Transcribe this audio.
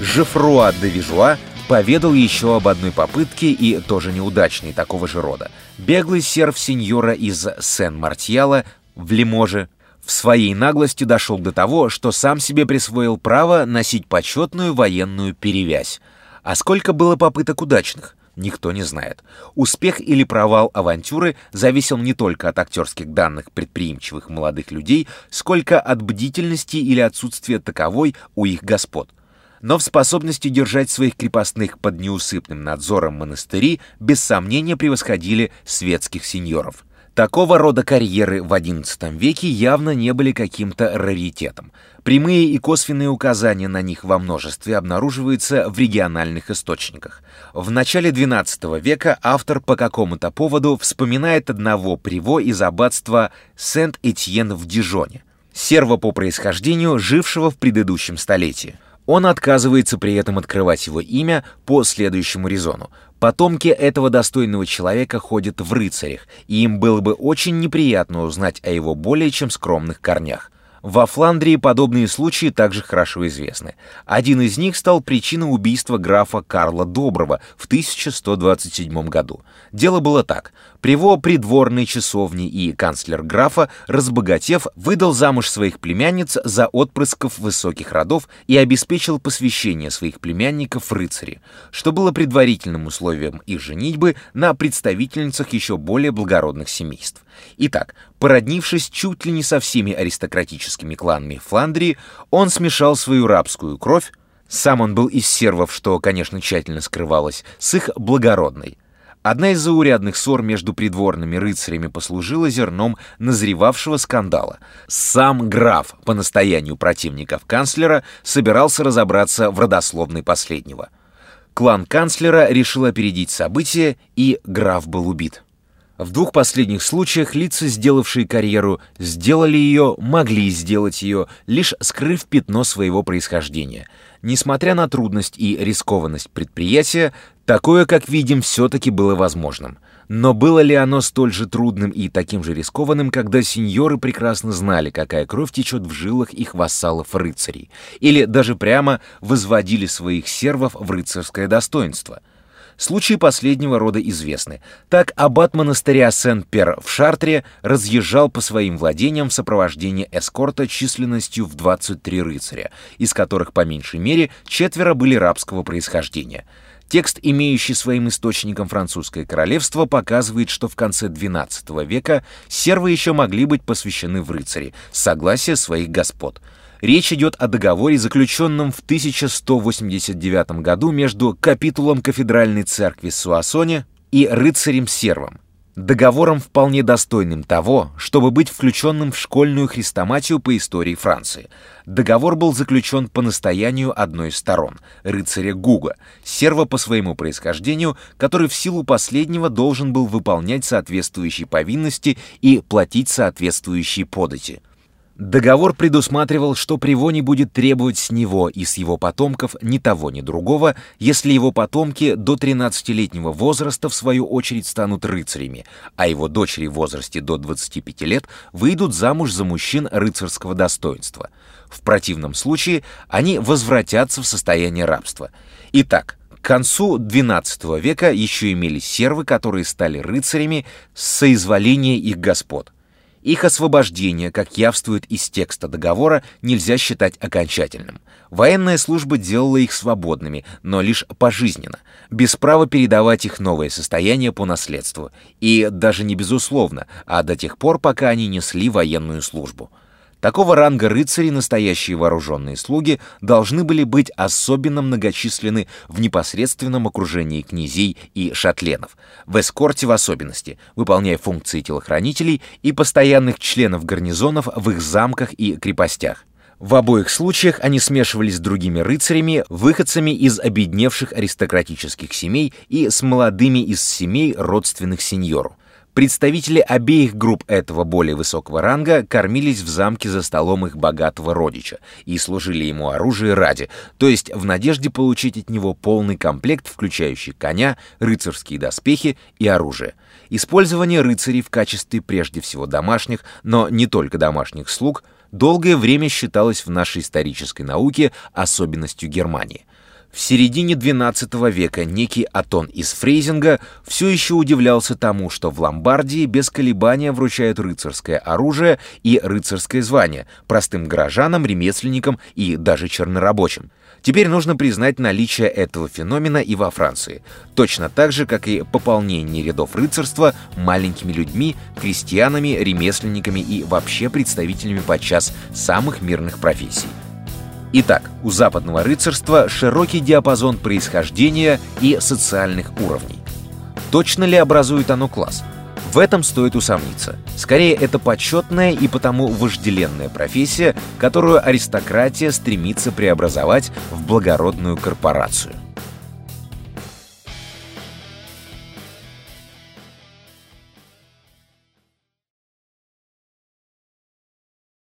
Жефруа де Вижуа поведал еще об одной попытке и тоже неудачной такого же рода. Беглый серв сеньора из Сен-Мартьяла в Лиможе в своей наглости дошел до того, что сам себе присвоил право носить почетную военную перевязь. А сколько было попыток удачных? Никто не знает. Успех или провал авантюры зависел не только от актерских данных предприимчивых молодых людей, сколько от бдительности или отсутствия таковой у их господ но в способности держать своих крепостных под неусыпным надзором монастыри без сомнения превосходили светских сеньоров. Такого рода карьеры в XI веке явно не были каким-то раритетом. Прямые и косвенные указания на них во множестве обнаруживаются в региональных источниках. В начале XII века автор по какому-то поводу вспоминает одного приво из аббатства Сент-Этьен в Дижоне, серва по происхождению, жившего в предыдущем столетии. Он отказывается при этом открывать его имя по следующему резону. Потомки этого достойного человека ходят в рыцарях, и им было бы очень неприятно узнать о его более чем скромных корнях. Во Фландрии подобные случаи также хорошо известны. Один из них стал причиной убийства графа Карла Доброго в 1127 году. Дело было так. Приво придворной часовни и канцлер графа, разбогатев, выдал замуж своих племянниц за отпрысков высоких родов и обеспечил посвящение своих племянников рыцари, что было предварительным условием их женитьбы на представительницах еще более благородных семейств. Итак, породнившись чуть ли не со всеми аристократическими кланами Фландрии, он смешал свою рабскую кровь, сам он был из сервов, что, конечно, тщательно скрывалось, с их благородной. Одна из заурядных ссор между придворными рыцарями послужила зерном назревавшего скандала. Сам граф, по настоянию противников канцлера, собирался разобраться в родословной последнего. Клан канцлера решил опередить события, и граф был убит. В двух последних случаях лица, сделавшие карьеру, сделали ее, могли сделать ее, лишь скрыв пятно своего происхождения. Несмотря на трудность и рискованность предприятия, такое, как видим, все-таки было возможным. Но было ли оно столь же трудным и таким же рискованным, когда сеньоры прекрасно знали, какая кровь течет в жилах их вассалов-рыцарей, или даже прямо возводили своих сервов в рыцарское достоинство – Случаи последнего рода известны. Так аббат монастыря Сен-Пер в Шартре разъезжал по своим владениям в сопровождении эскорта численностью в 23 рыцаря, из которых по меньшей мере четверо были рабского происхождения. Текст, имеющий своим источником французское королевство, показывает, что в конце XII века сервы еще могли быть посвящены в рыцари, с согласия своих господ – Речь идет о договоре, заключенном в 1189 году между капитулом кафедральной церкви Суасоне и рыцарем Сервом. Договором вполне достойным того, чтобы быть включенным в школьную хрестоматию по истории Франции. Договор был заключен по настоянию одной из сторон, рыцаря Гуга, серва по своему происхождению, который в силу последнего должен был выполнять соответствующие повинности и платить соответствующие подати. Договор предусматривал, что Приво не будет требовать с него и с его потомков ни того, ни другого, если его потомки до 13-летнего возраста в свою очередь станут рыцарями, а его дочери в возрасте до 25 лет выйдут замуж за мужчин рыцарского достоинства. В противном случае они возвратятся в состояние рабства. Итак, к концу XII века еще имелись сервы, которые стали рыцарями с соизволения их господ – их освобождение, как явствует из текста договора, нельзя считать окончательным. Военная служба делала их свободными, но лишь пожизненно, без права передавать их новое состояние по наследству, и даже не безусловно, а до тех пор, пока они несли военную службу. Такого ранга рыцари, настоящие вооруженные слуги, должны были быть особенно многочисленны в непосредственном окружении князей и шатленов, в эскорте в особенности, выполняя функции телохранителей и постоянных членов гарнизонов в их замках и крепостях. В обоих случаях они смешивались с другими рыцарями, выходцами из обедневших аристократических семей и с молодыми из семей родственных сеньору. Представители обеих групп этого более высокого ранга кормились в замке за столом их богатого родича и служили ему оружие ради, то есть в надежде получить от него полный комплект, включающий коня, рыцарские доспехи и оружие. Использование рыцарей в качестве прежде всего домашних, но не только домашних слуг, долгое время считалось в нашей исторической науке особенностью Германии. В середине XII века некий Атон из Фрейзинга все еще удивлялся тому, что в Ломбардии без колебания вручают рыцарское оружие и рыцарское звание простым горожанам, ремесленникам и даже чернорабочим. Теперь нужно признать наличие этого феномена и во Франции, точно так же, как и пополнение рядов рыцарства маленькими людьми, крестьянами, ремесленниками и вообще представителями подчас самых мирных профессий. Итак, у западного рыцарства широкий диапазон происхождения и социальных уровней. Точно ли образует оно класс? В этом стоит усомниться. Скорее, это почетная и потому вожделенная профессия, которую аристократия стремится преобразовать в благородную корпорацию.